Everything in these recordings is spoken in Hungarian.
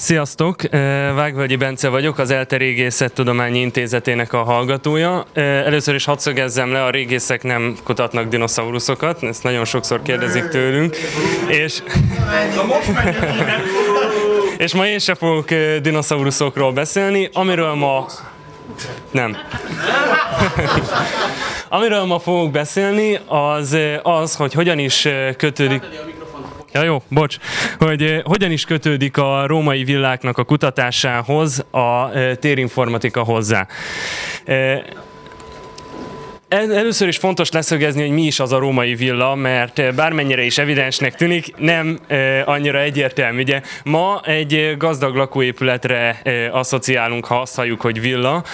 Sziasztok! Vágvölgyi Bence vagyok, az ELTE Régészet Tudományi Intézetének a hallgatója. Először is hadd szögezzem le, a régészek nem kutatnak dinoszauruszokat, ezt nagyon sokszor kérdezik tőlünk. És, és ma én sem fogok dinoszauruszokról beszélni, amiről ma nem. Amiről ma fogok beszélni, az az, hogy hogyan is kötődik... Ja jó, bocs. Hogy eh, hogyan is kötődik a római villáknak a kutatásához a eh, térinformatika hozzá. Eh, először is fontos leszögezni, hogy mi is az a római villa, mert bármennyire is evidensnek tűnik, nem e, annyira egyértelmű. Ugye ma egy gazdag lakóépületre e, asszociálunk, ha azt halljuk, hogy villa,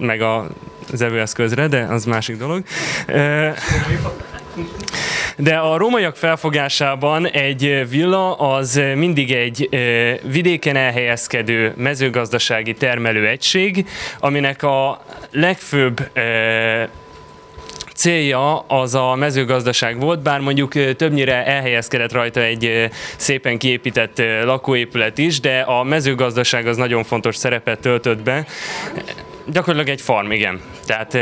meg a az de az másik dolog. De a rómaiak felfogásában egy villa az mindig egy vidéken elhelyezkedő mezőgazdasági termelőegység, aminek a legfőbb célja az a mezőgazdaság volt, bár mondjuk többnyire elhelyezkedett rajta egy szépen kiépített lakóépület is, de a mezőgazdaság az nagyon fontos szerepet töltött be. Gyakorlatilag egy farm, igen. Tehát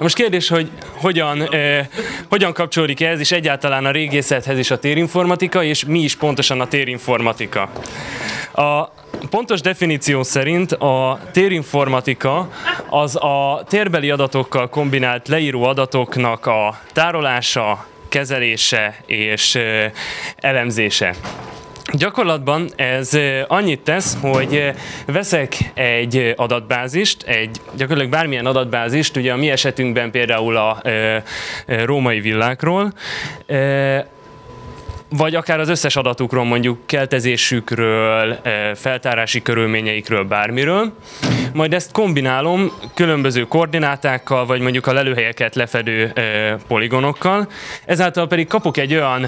most kérdés, hogy hogyan, eh, hogyan kapcsolódik ez, és egyáltalán a régészethez is a térinformatika, és mi is pontosan a térinformatika. A pontos definíció szerint a térinformatika az a térbeli adatokkal kombinált leíró adatoknak a tárolása, kezelése és elemzése. Gyakorlatban ez annyit tesz, hogy veszek egy adatbázist, egy gyakorlatilag bármilyen adatbázist, ugye a mi esetünkben például a római villákról, vagy akár az összes adatukról, mondjuk keltezésükről, feltárási körülményeikről, bármiről. Majd ezt kombinálom különböző koordinátákkal, vagy mondjuk a lelőhelyeket lefedő poligonokkal. Ezáltal pedig kapok egy olyan,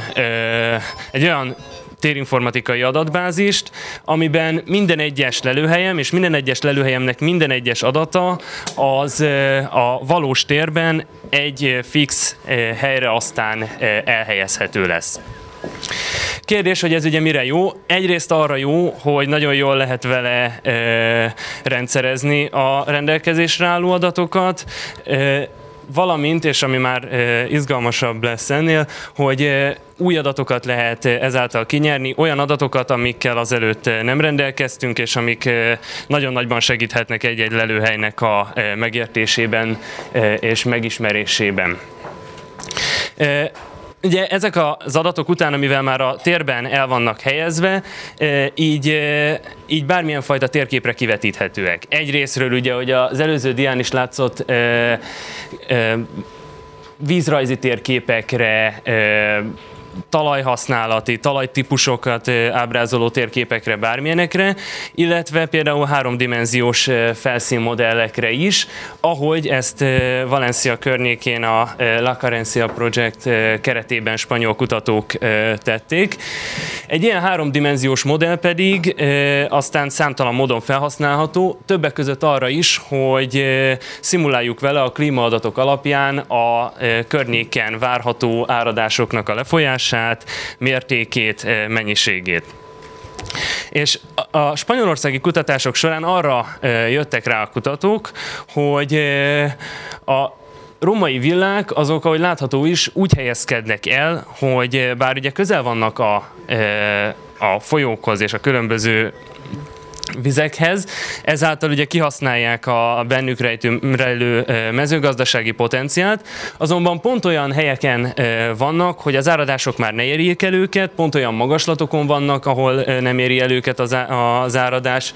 egy olyan térinformatikai adatbázist, amiben minden egyes lelőhelyem és minden egyes lelőhelyemnek minden egyes adata az a valós térben egy fix helyre aztán elhelyezhető lesz. Kérdés, hogy ez ugye mire jó? Egyrészt arra jó, hogy nagyon jól lehet vele e, rendszerezni a rendelkezésre álló adatokat, e, valamint, és ami már izgalmasabb lesz ennél, hogy új adatokat lehet ezáltal kinyerni, olyan adatokat, amikkel azelőtt nem rendelkeztünk, és amik nagyon nagyban segíthetnek egy-egy lelőhelynek a megértésében és megismerésében. Ugye ezek az adatok után, amivel már a térben el vannak helyezve, így, így bármilyen fajta térképre kivetíthetőek. Egyrésztről ugye, hogy az előző dián is látszott vízrajzi térképekre, talajhasználati, talajtípusokat ábrázoló térképekre, bármilyenekre, illetve például háromdimenziós felszínmodellekre is, ahogy ezt Valencia környékén a La Carencia Project keretében spanyol kutatók tették. Egy ilyen háromdimenziós modell pedig aztán számtalan módon felhasználható, többek között arra is, hogy szimuláljuk vele a klímaadatok alapján a környéken várható áradásoknak a lefolyását, súlyosát, mértékét, eh, mennyiségét. És a spanyolországi kutatások során arra eh, jöttek rá a kutatók, hogy eh, a római villák azok, ahogy látható is, úgy helyezkednek el, hogy bár ugye közel vannak a, a folyókhoz és a különböző vizekhez, ezáltal ugye kihasználják a bennük rejtő, rejlő mezőgazdasági potenciált, azonban pont olyan helyeken vannak, hogy az áradások már ne érjék el őket, pont olyan magaslatokon vannak, ahol nem éri el őket az áradás,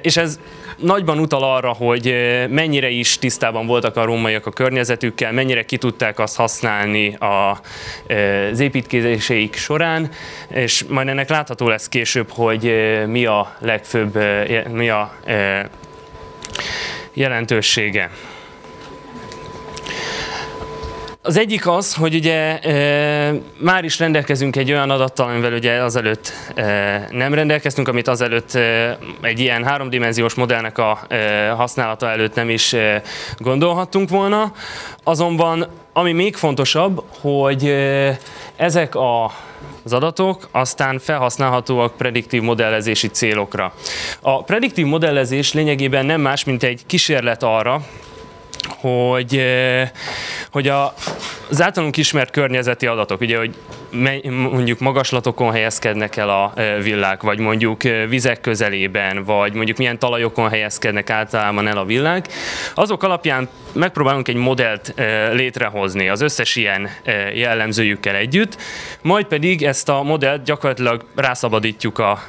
és ez nagyban utal arra, hogy mennyire is tisztában voltak a rómaiak a környezetükkel, mennyire ki tudták azt használni a, az építkezéseik során, és majd ennek látható lesz később, hogy mi a legfőbb, mi a jelentősége. Az egyik az, hogy ugye e, már is rendelkezünk egy olyan adattal, amivel ugye azelőtt e, nem rendelkeztünk, amit azelőtt e, egy ilyen háromdimenziós modellnek a e, használata előtt nem is e, gondolhattunk volna. Azonban ami még fontosabb, hogy e, ezek a az adatok, aztán felhasználhatóak prediktív modellezési célokra. A prediktív modellezés lényegében nem más, mint egy kísérlet arra, hogy, hogy a, az általunk ismert környezeti adatok, ugye, hogy mondjuk magaslatokon helyezkednek el a villák, vagy mondjuk vizek közelében, vagy mondjuk milyen talajokon helyezkednek általában el a villák, azok alapján megpróbálunk egy modellt létrehozni az összes ilyen jellemzőjükkel együtt, majd pedig ezt a modellt gyakorlatilag rászabadítjuk a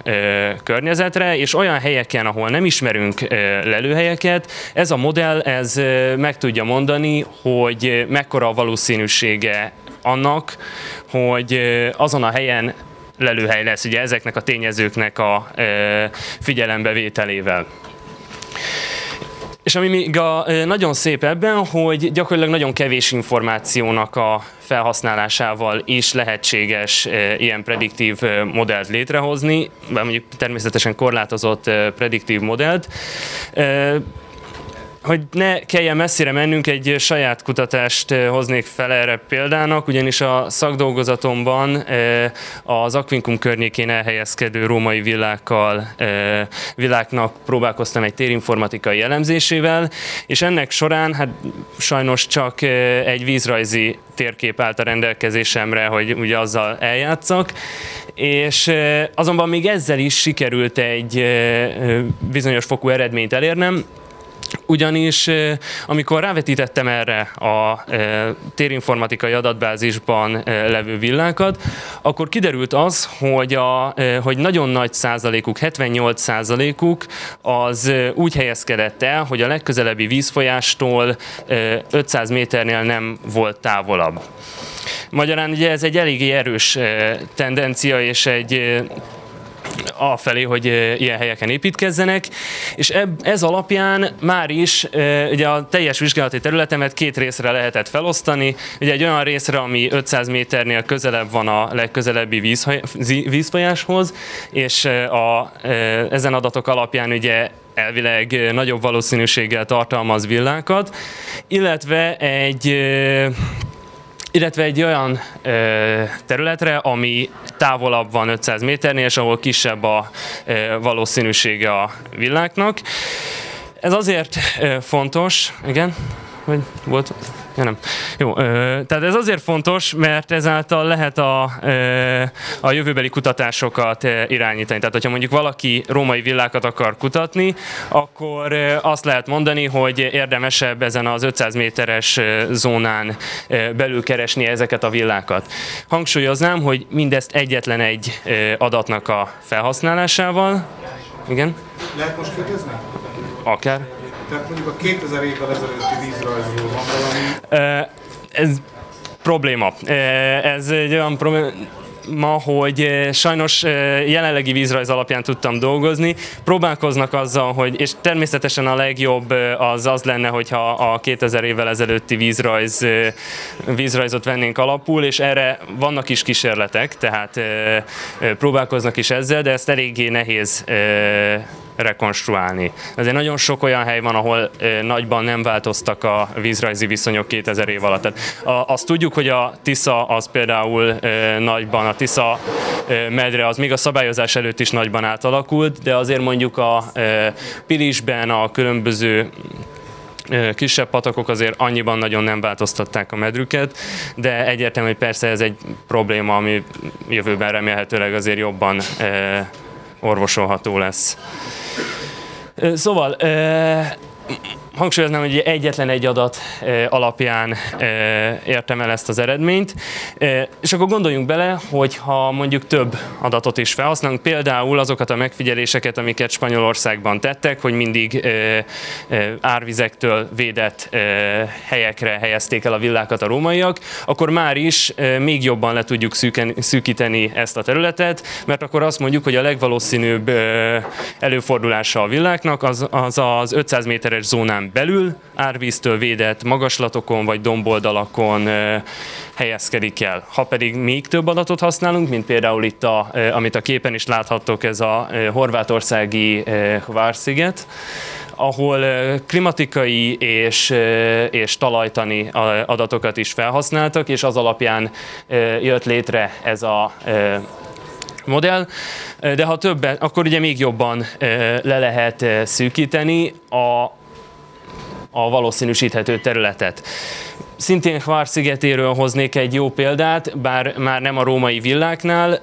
környezetre, és olyan helyeken, ahol nem ismerünk lelőhelyeket, ez a modell ez meg tudja mondani, hogy mekkora a valószínűsége annak, hogy azon a helyen lelőhely lesz, ugye ezeknek a tényezőknek a figyelembevételével. És ami még a, nagyon szép ebben, hogy gyakorlatilag nagyon kevés információnak a felhasználásával is lehetséges ilyen prediktív modellt létrehozni, mondjuk természetesen korlátozott prediktív modellt hogy ne kelljen messzire mennünk, egy saját kutatást eh, hoznék fel erre példának, ugyanis a szakdolgozatomban eh, az Aquincum környékén elhelyezkedő római villákkal, eh, viláknak próbálkoztam egy térinformatikai elemzésével, és ennek során hát sajnos csak egy vízrajzi térkép állt a rendelkezésemre, hogy ugye azzal eljátszak, és azonban még ezzel is sikerült egy bizonyos fokú eredményt elérnem, ugyanis amikor rávetítettem erre a térinformatikai adatbázisban levő villákat, akkor kiderült az, hogy, a, hogy nagyon nagy százalékuk, 78 százalékuk az úgy helyezkedett el, hogy a legközelebbi vízfolyástól 500 méternél nem volt távolabb. Magyarán ugye ez egy eléggé erős tendencia, és egy afelé, hogy ilyen helyeken építkezzenek, és ez alapján már is ugye a teljes vizsgálati területemet két részre lehetett felosztani, ugye egy olyan részre, ami 500 méternél közelebb van a legközelebbi vízfolyáshoz, és a, ezen adatok alapján ugye elvileg nagyobb valószínűséggel tartalmaz villákat, illetve egy illetve egy olyan ö, területre, ami távolabb van 500 méternél, és ahol kisebb a ö, valószínűsége a villáknak. Ez azért ö, fontos, igen, vagy volt Ja, nem. Jó, tehát ez azért fontos, mert ezáltal lehet a, a jövőbeli kutatásokat irányítani. Tehát, hogyha mondjuk valaki római villákat akar kutatni, akkor azt lehet mondani, hogy érdemesebb ezen az 500 méteres zónán belül keresni ezeket a villákat. Hangsúlyoznám, hogy mindezt egyetlen egy adatnak a felhasználásával. Igen? Lehet most kérdezni? Akár. Tehát mondjuk a 2000 évvel ezelőtti vízrajzról van valami? Ez probléma. Ez egy olyan probléma, ma, hogy sajnos jelenlegi vízrajz alapján tudtam dolgozni. Próbálkoznak azzal, hogy, és természetesen a legjobb az az lenne, hogyha a 2000 évvel ezelőtti vízrajz, vízrajzot vennénk alapul, és erre vannak is kísérletek, tehát próbálkoznak is ezzel, de ezt eléggé nehéz rekonstruálni. Azért nagyon sok olyan hely van, ahol nagyban nem változtak a vízrajzi viszonyok 2000 év alatt. Azt tudjuk, hogy a Tisza az például nagyban, a Tisza medre az még a szabályozás előtt is nagyban átalakult, de azért mondjuk a Pilisben a különböző kisebb patakok azért annyiban nagyon nem változtatták a medrüket, de egyértelmű, hogy persze ez egy probléma, ami jövőben remélhetőleg azért jobban orvosolható lesz. Szóval hangsúlyoznám, hogy egyetlen egy adat alapján értem el ezt az eredményt, és akkor gondoljunk bele, hogy ha mondjuk több adatot is felhasználunk, például azokat a megfigyeléseket, amiket Spanyolországban tettek, hogy mindig árvizektől védett helyekre helyezték el a villákat a rómaiak, akkor már is még jobban le tudjuk szűkíteni ezt a területet, mert akkor azt mondjuk, hogy a legvalószínűbb előfordulása a villáknak az az, az 500 méteres zónán zónán belül, árvíztől védett magaslatokon vagy domboldalakon helyezkedik el. Ha pedig még több adatot használunk, mint például itt, a, amit a képen is láthattok, ez a horvátországi Hvár-sziget, ahol klimatikai és, és talajtani adatokat is felhasználtak, és az alapján jött létre ez a modell, de ha többen, akkor ugye még jobban le lehet szűkíteni a, a valószínűsíthető területet. Szintén Hvár szigetéről hoznék egy jó példát, bár már nem a római villáknál.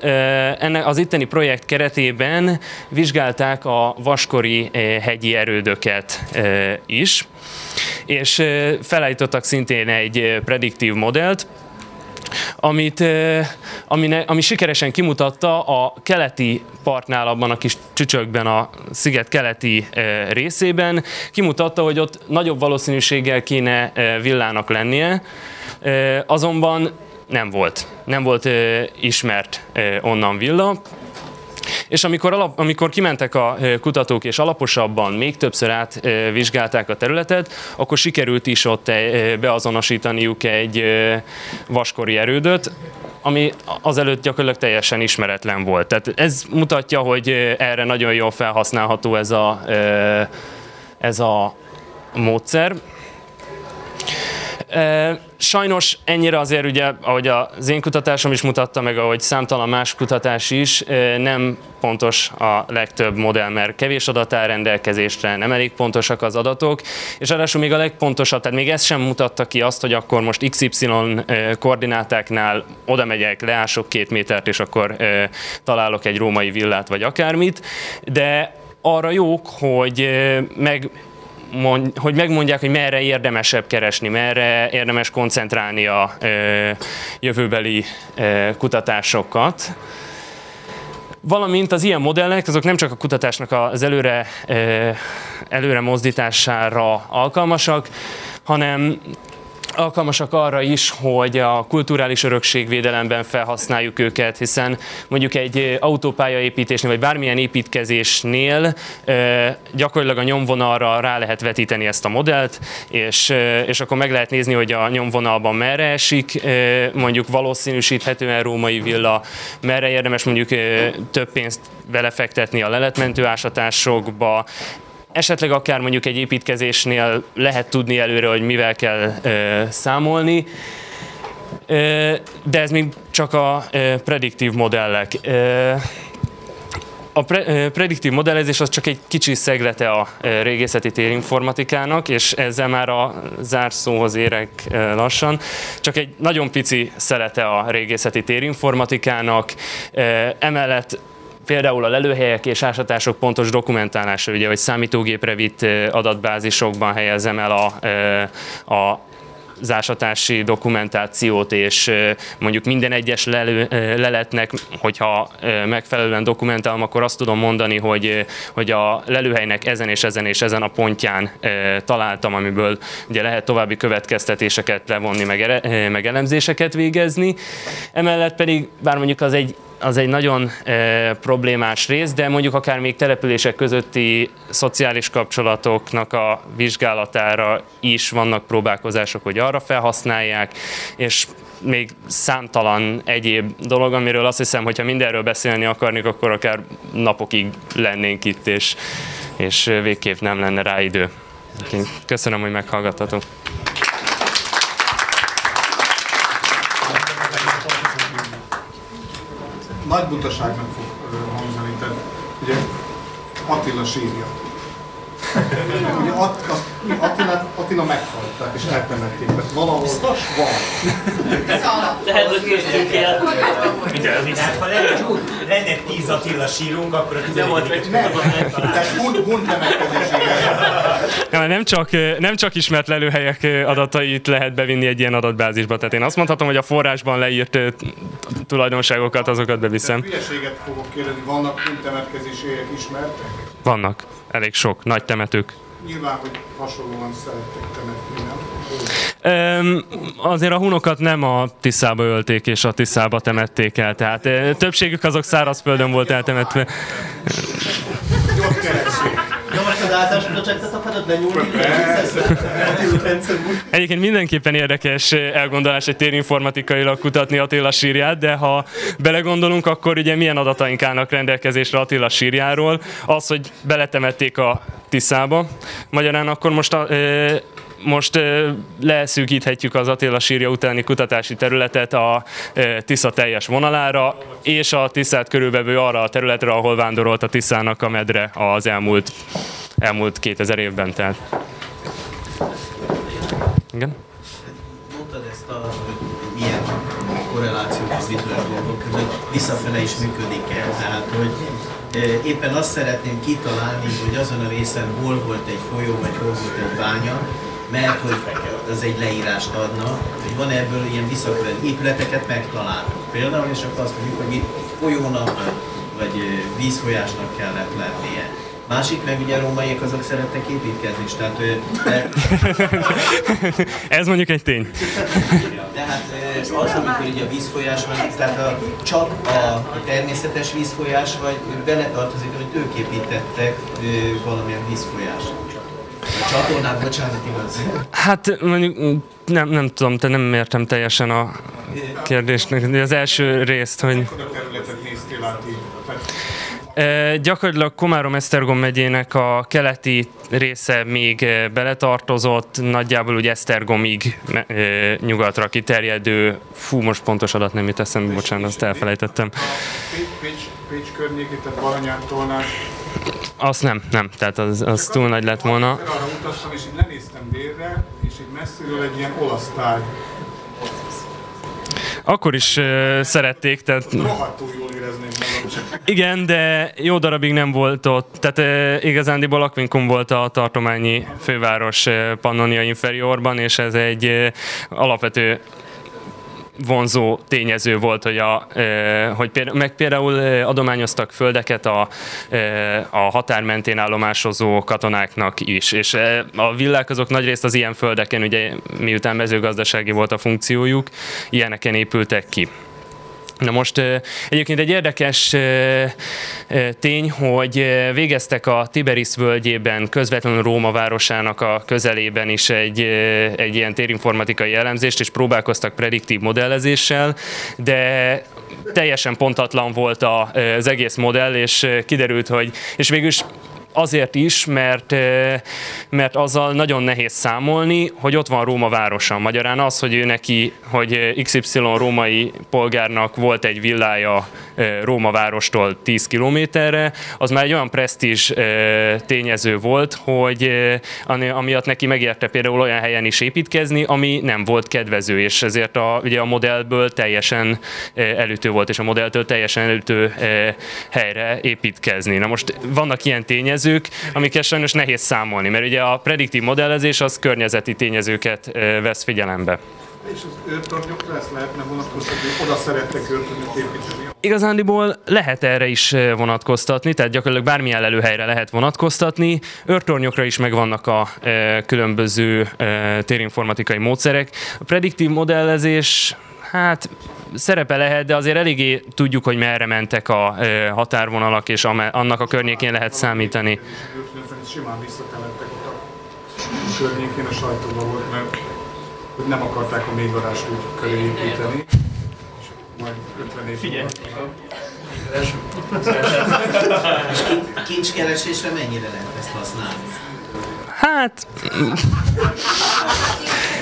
Ennek az itteni projekt keretében vizsgálták a vaskori hegyi erődöket is, és felállítottak szintén egy prediktív modellt, amit, ami, ami sikeresen kimutatta a keleti partnál, abban a kis csücsökben, a sziget keleti részében, kimutatta, hogy ott nagyobb valószínűséggel kéne villának lennie, azonban nem volt. Nem volt ismert onnan villa, és amikor, alap, amikor kimentek a kutatók és alaposabban, még többször átvizsgálták a területet, akkor sikerült is ott beazonosítaniuk egy vaskori erődöt, ami azelőtt gyakorlatilag teljesen ismeretlen volt. Tehát ez mutatja, hogy erre nagyon jól felhasználható ez a, ez a módszer. Sajnos ennyire azért ugye, ahogy az én kutatásom is mutatta, meg ahogy számtalan más kutatás is, nem pontos a legtöbb modell, mert kevés adat áll rendelkezésre, nem elég pontosak az adatok, és ráadásul még a legpontosabb, tehát még ez sem mutatta ki azt, hogy akkor most XY koordinátáknál oda megyek, leások két métert, és akkor találok egy római villát, vagy akármit, de arra jók, hogy meg mond, hogy megmondják, hogy merre érdemesebb keresni, merre érdemes koncentrálni a jövőbeli kutatásokat. Valamint az ilyen modellek, azok nem csak a kutatásnak az előre, előre mozdítására alkalmasak, hanem alkalmasak arra is, hogy a kulturális örökségvédelemben felhasználjuk őket, hiszen mondjuk egy autópályaépítésnél, vagy bármilyen építkezésnél gyakorlatilag a nyomvonalra rá lehet vetíteni ezt a modellt, és, és akkor meg lehet nézni, hogy a nyomvonalban merre esik, mondjuk valószínűsíthetően római villa, merre érdemes mondjuk több pénzt belefektetni a leletmentő ásatásokba, esetleg akár mondjuk egy építkezésnél lehet tudni előre, hogy mivel kell ö, számolni, ö, de ez még csak a ö, prediktív modellek. Ö, a pre, prediktív modellezés az csak egy kicsi szeglete a régészeti térinformatikának, és ezzel már a zárszóhoz érek lassan. Csak egy nagyon pici szelete a régészeti térinformatikának. Emellett például a lelőhelyek és ásatások pontos dokumentálása, ugye, hogy számítógépre vitt adatbázisokban helyezem el a, a zásatási dokumentációt, és mondjuk minden egyes lelő, leletnek, hogyha megfelelően dokumentálom, akkor azt tudom mondani, hogy, hogy a lelőhelynek ezen és ezen és ezen a pontján találtam, amiből ugye lehet további következtetéseket levonni, meg, meg elemzéseket végezni. Emellett pedig, bár mondjuk az egy az egy nagyon e, problémás rész, de mondjuk akár még települések közötti szociális kapcsolatoknak a vizsgálatára is vannak próbálkozások, hogy arra felhasználják, és még számtalan egyéb dolog, amiről azt hiszem, hogyha mindenről beszélni akarnék, akkor akár napokig lennénk itt, és, és végképp nem lenne rá idő. Köszönöm, hogy meghallgattatok. Nagy butaságnak fog hangzani. Tehát ugye Attila sírja. Ugye Att, Attila, Attila meghalt, tehát és eltemették, tehát valahol van. Tehát, hogy kezdjük el. Tehát, ha lenne tíz Attila sírunk, akkor a tizedikeket Nem, tehát hunt ja, nem, csak, nem csak ismert lelőhelyek adatait lehet bevinni egy ilyen adatbázisba. Tehát én azt mondhatom, hogy a forrásban leírt tulajdonságokat, azokat beviszem. Hülyeséget fogok kérdezni, vannak huntemetkezési ismertek? Vannak, elég sok, nagy temetők. Nyilván, hogy hasonlóan szerettek temetni, nem? azért a hunokat nem a Tiszába ölték és a Tiszába temették el, tehát többségük azok szárazföldön volt eltemetve. Jobb keressék. Egyébként mindenképpen érdekes elgondolás egy térinformatikailag kutatni Attila sírját, de ha belegondolunk, akkor ugye milyen adataink állnak rendelkezésre Attila sírjáról. Az, hogy beletemették a Tiszába. Magyarán akkor most a, most leszűkíthetjük az Attila sírja utáni kutatási területet a Tisza teljes vonalára, és a Tiszát körülbelül arra a területre, ahol vándorolt a Tiszának a medre az elmúlt, elmúlt 2000 évben. Tehát. Igen? Mondtad ezt a, hogy milyen korrelációk az bizonyos dolgok között, visszafele is működik el, tehát hogy éppen azt szeretném kitalálni, hogy azon a részen hol volt egy folyó, vagy hol volt egy bánya, mert hogy az egy leírást adna, hogy van ebből ilyen visszakörön épületeket megtalálunk. Például, és akkor azt mondjuk, hogy itt folyónak vagy vízfolyásnak kellett lennie. Másik meg ugye a rómaiak azok szerettek építkezni tehát de... Ez mondjuk egy tény. Tehát az, amikor ugye a vízfolyás van, tehát a, csak a, a természetes vízfolyás, vagy beletartozik, hogy ők építettek valamilyen vízfolyást. A csatornát, bocsánat, igaz? Hát mondjuk nem, nem tudom, te nem értem teljesen a kérdésnek, de az első részt, hogy... területet néztél át így? Gyakorlatilag Komárom-Esztergom megyének a keleti része még beletartozott, nagyjából úgy Esztergomig nyugatra kiterjedő, fú, most pontos adat nem jut eszembe, bocsánat, azt elfelejtettem. Pécs, Pécs környéki, tehát Baranyán, Tolnás? Azt nem, nem, tehát az, az túl nagy lett volna. Arra utaztam, és így lenéztem délre, és így messziről egy ilyen olasz tárgy akkor is uh, szerették, tehát... Rohadtul jól érezném magam. Igen, de jó darabig nem volt ott. Tehát uh, igazándiból Aquincum volt a tartományi főváros uh, Pannonia Inferiorban, és ez egy uh, alapvető vonzó tényező volt, hogy, a, hogy például, meg például adományoztak földeket a, a határ mentén állomásozó katonáknak is, és a villák azok nagyrészt az ilyen földeken, ugye miután mezőgazdasági volt a funkciójuk, ilyeneken épültek ki. Na most egyébként egy érdekes tény, hogy végeztek a Tiberis völgyében, közvetlenül Róma városának a közelében is egy, egy ilyen térinformatikai elemzést, és próbálkoztak prediktív modellezéssel, de teljesen pontatlan volt az egész modell, és kiderült, hogy, és végül is azért is, mert, mert azzal nagyon nehéz számolni, hogy ott van Róma városa. Magyarán az, hogy ő neki, hogy XY római polgárnak volt egy villája Róma várostól 10 kilométerre, az már egy olyan presztízs tényező volt, hogy amiatt neki megérte például olyan helyen is építkezni, ami nem volt kedvező, és ezért a, ugye a modellből teljesen előtő volt, és a modelltől teljesen előtő helyre építkezni. Na most vannak ilyen tényezők, tényezők, amiket sajnos nehéz számolni, mert ugye a prediktív modellezés az környezeti tényezőket vesz figyelembe. És az őrtornyokra ezt lehetne vonatkoztatni, oda szerettek őrtornyot építeni? Igazándiból lehet erre is vonatkoztatni, tehát gyakorlatilag bármilyen lelőhelyre lehet vonatkoztatni. Őrtornyokra is megvannak a e, különböző e, térinformatikai módszerek. A prediktív modellezés, hát szerepe lehet, de azért eléggé tudjuk, hogy merre mentek a határvonalak, és annak a környékén lehet számítani. Simán visszatelettek ott a környékén, a sajtóban volt, mert hogy nem akarták a mélygarást úgy köré építeni. És majd 50 év Figyelj! És kincskeresésre mennyire lehet ezt használni? Hát...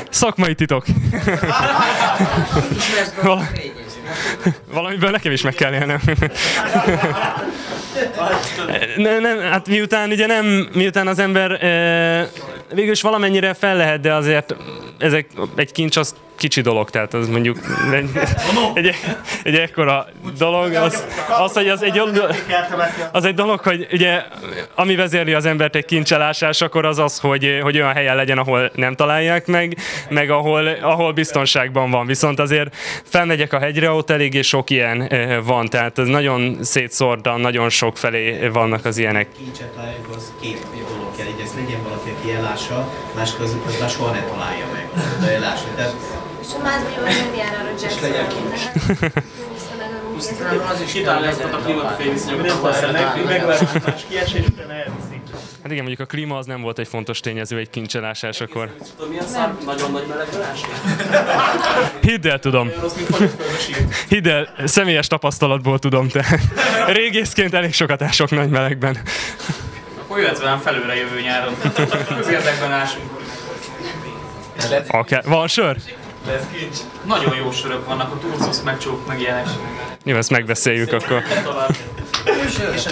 Szakmai titok. Val- valamiből nekem is meg kell élnem. nem, nem, hát miután ugye nem, miután az ember e, végül is valamennyire fel lehet, de azért ezek egy kincs az kicsi dolog, tehát az mondjuk egy, egy, egy ekkora dolog, az, az, hogy az egy, az egy dolog, hogy ugye ami vezérli az embert egy kincselásás, akkor az az, hogy, hogy olyan helyen legyen, ahol nem találják meg, meg ahol, ahol biztonságban van. Viszont azért felmegyek a hegyre, ott eléggé sok ilyen van, tehát ez nagyon szétszórtan, nagyon sok felé vannak az ilyenek. Kincset találjuk, az két dolog kell, ez legyen valaki, aki elássa, másik az, az már soha ne találja meg, de elássa. Tehát és a mázdió nem jár arra Jackson. És legyen kincs. Az is kitalálja ezt a klímafény viszonyok, nem használják, megváltozás kiesés után elviszik. Hát igen, mondjuk a klíma az nem volt egy fontos tényező egy kincselásásakor. Tudom, milyen szar? Nagyon nagy melegvelás? Hidd el, tudom. Hidd el, személyes tapasztalatból tudom, te régészként elég sokat ások nagy melegben. Akkor jöhetsz velem felőle jövő nyáron. Közérdekben ásunk. Akár. Van sör? Lesz kincs. Nagyon jó sörök vannak, a turcosz, meg csók, meg ilyenek. Jó, ezt megbeszéljük akkor. És